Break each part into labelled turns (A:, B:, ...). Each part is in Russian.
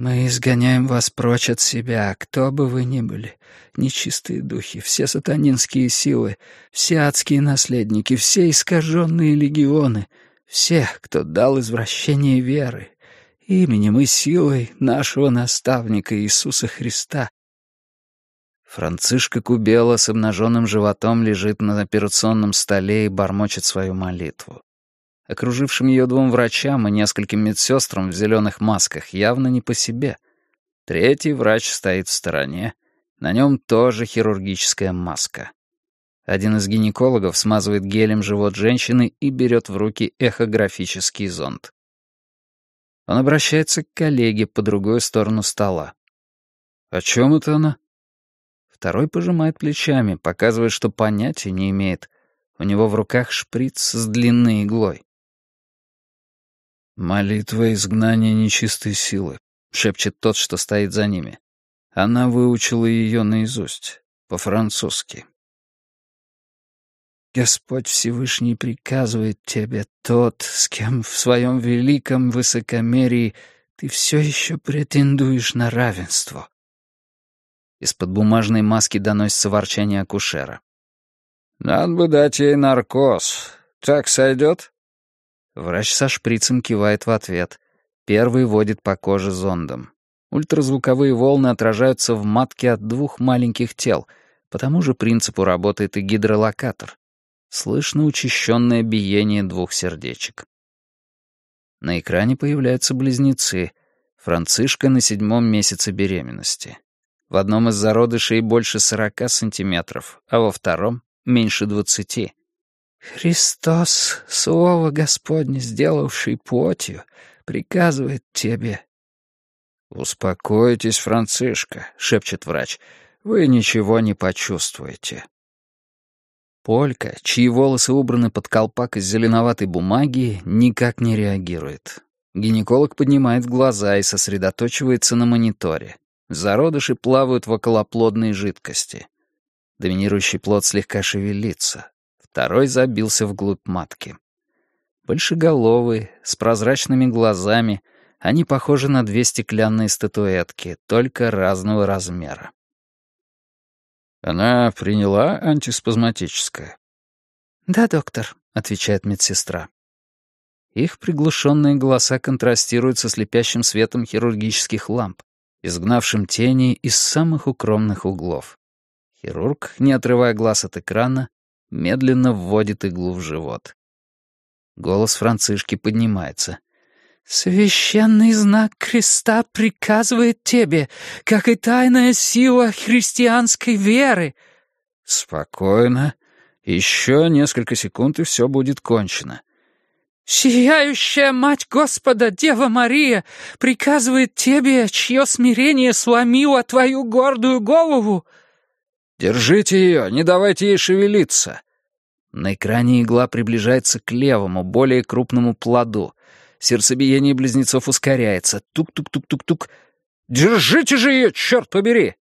A: «Мы изгоняем вас прочь от себя, кто бы вы ни были. Нечистые духи, все сатанинские силы, все адские наследники, все искаженные легионы, все, кто дал извращение веры, именем и силой нашего наставника Иисуса Христа». Францишка Кубела с обнаженным животом лежит на операционном столе и бормочет свою молитву. Окружившим ее двум врачам и нескольким медсестрам в зеленых масках явно не по себе. Третий врач стоит в стороне. На нем тоже хирургическая маска. Один из гинекологов смазывает гелем живот женщины и берет в руки эхографический зонд. Он обращается к коллеге по другую сторону стола. «О чем это она?» Второй пожимает плечами, показывая, что понятия не имеет. У него в руках шприц с длинной иглой. «Молитва изгнания нечистой силы», — шепчет тот, что стоит за ними. Она выучила ее наизусть, по-французски. «Господь Всевышний приказывает тебе тот, с кем в своем великом высокомерии ты все еще претендуешь на равенство». Из-под бумажной маски доносится ворчание акушера. «Надо бы дать ей наркоз. Так сойдет?» Врач со шприцем кивает в ответ. Первый водит по коже зондом. Ультразвуковые волны отражаются в матке от двух маленьких тел. По тому же принципу работает и гидролокатор. Слышно учащенное биение двух сердечек. На экране появляются близнецы. Францишка на седьмом месяце беременности. В одном из зародышей больше сорока сантиметров, а во втором — меньше двадцати. «Христос, Слово Господне, сделавший плотью, приказывает тебе». «Успокойтесь, Францишка», — шепчет врач, — «вы ничего не почувствуете». Полька, чьи волосы убраны под колпак из зеленоватой бумаги, никак не реагирует. Гинеколог поднимает глаза и сосредоточивается на мониторе. Зародыши плавают в околоплодной жидкости. Доминирующий плод слегка шевелится. Второй забился вглубь матки. Большеголовые, с прозрачными глазами, они похожи на две стеклянные статуэтки, только разного размера. «Она приняла антиспазматическое?» «Да, доктор», — отвечает медсестра. Их приглушенные голоса контрастируют со слепящим светом хирургических ламп, изгнавшим тени из самых укромных углов. Хирург, не отрывая глаз от экрана, медленно вводит иглу в живот. Голос Францишки поднимается. «Священный знак креста приказывает тебе, как и тайная сила христианской веры». «Спокойно. Еще несколько секунд, и все будет кончено». «Сияющая Мать Господа, Дева Мария, приказывает тебе, чье смирение сломило твою гордую голову, «Держите ее, не давайте ей шевелиться!» На экране игла приближается к левому, более крупному плоду. Сердцебиение близнецов ускоряется. Тук-тук-тук-тук-тук. «Держите же ее, черт побери!»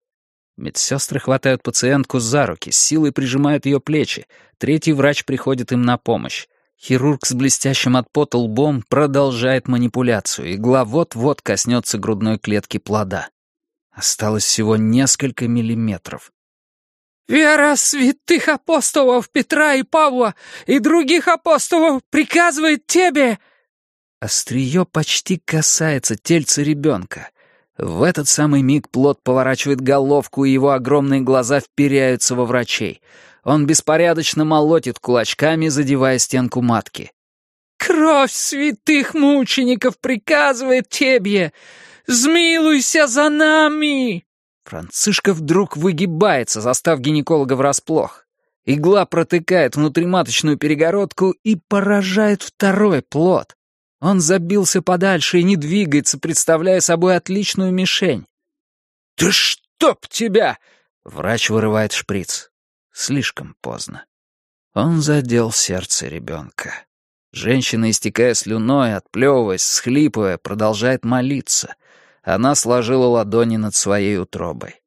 A: Медсестры хватают пациентку за руки, силой прижимают ее плечи. Третий врач приходит им на помощь. Хирург с блестящим от пота лбом продолжает манипуляцию. Игла вот-вот коснется грудной клетки плода. Осталось всего несколько миллиметров. Вера святых апостолов Петра и Павла и других апостолов приказывает тебе!» Острие почти касается тельца ребенка. В этот самый миг плод поворачивает головку, и его огромные глаза вперяются во врачей. Он беспорядочно молотит кулачками, задевая стенку матки. «Кровь святых мучеников приказывает тебе! Змилуйся за нами!» Францишка вдруг выгибается, застав гинеколога врасплох. Игла протыкает внутриматочную перегородку и поражает второй плод. Он забился подальше и не двигается, представляя собой отличную мишень. «Да чтоб тебя!» — врач вырывает шприц. Слишком поздно. Он задел сердце ребенка. Женщина, истекая слюной, отплевываясь, схлипывая, продолжает молиться — она сложила ладони над своей утробой.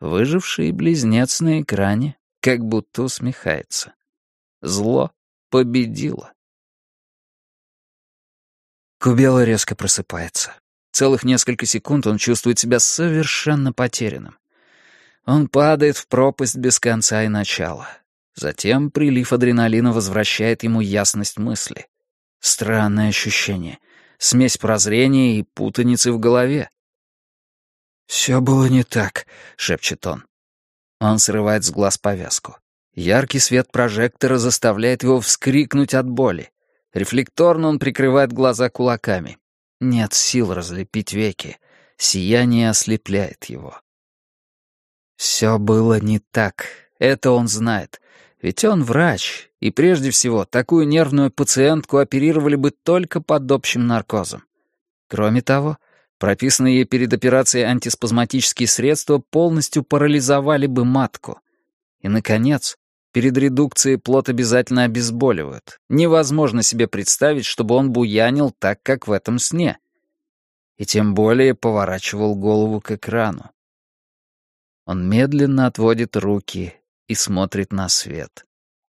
A: Выживший близнец на экране как будто усмехается. Зло победило. Кубела резко просыпается. Целых несколько секунд он чувствует себя совершенно потерянным. Он падает в пропасть без конца и начала. Затем прилив адреналина возвращает ему ясность мысли. Странное ощущение. Смесь прозрения и путаницы в голове. «Все было не так», — шепчет он. Он срывает с глаз повязку. Яркий свет прожектора заставляет его вскрикнуть от боли. Рефлекторно он прикрывает глаза кулаками. Нет сил разлепить веки. Сияние ослепляет его. Все было не так. Это он знает. Ведь он врач, и прежде всего такую нервную пациентку оперировали бы только под общим наркозом. Кроме того, прописанные ей перед операцией антиспазматические средства полностью парализовали бы матку. И, наконец, перед редукцией плод обязательно обезболивают. Невозможно себе представить, чтобы он буянил так, как в этом сне. И тем более поворачивал голову к экрану. Он медленно отводит руки и смотрит на свет.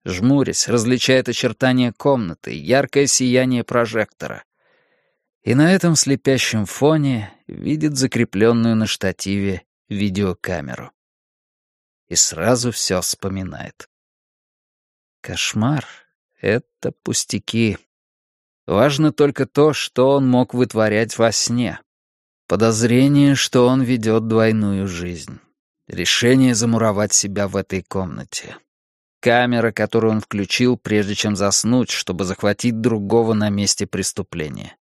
A: Жмурясь, различает очертания комнаты, яркое сияние прожектора. И на этом слепящем фоне видит закрепленную на штативе видеокамеру. И сразу все вспоминает. Кошмар — это пустяки. Важно только то, что он мог вытворять во сне. Подозрение, что он ведет двойную жизнь. Решение замуровать себя в этой комнате. Камера, которую он включил, прежде чем заснуть, чтобы захватить другого на месте преступления.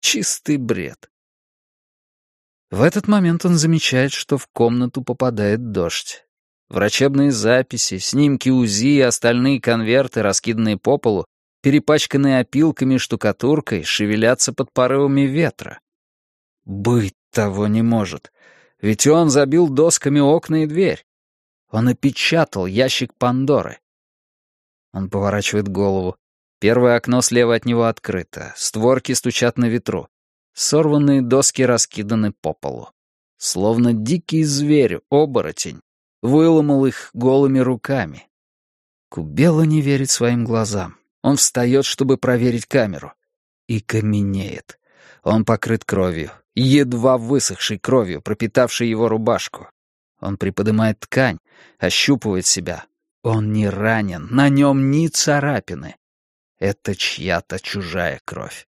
A: Чистый бред. В этот момент он замечает, что в комнату попадает дождь. Врачебные записи, снимки УЗИ и остальные конверты, раскиданные по полу, перепачканные опилками и штукатуркой, шевелятся под порывами ветра. Быть того не может. Ведь он забил досками окна и дверь. Он опечатал ящик Пандоры. Он поворачивает голову. Первое окно слева от него открыто. Створки стучат на ветру. Сорванные доски раскиданы по полу. Словно дикий зверь, оборотень. Выломал их голыми руками. Кубела не верит своим глазам. Он встает, чтобы проверить камеру. И каменеет. Он покрыт кровью едва высохшей кровью, пропитавшей его рубашку. Он приподнимает ткань, ощупывает себя. Он не ранен, на нем ни царапины. Это чья-то чужая кровь.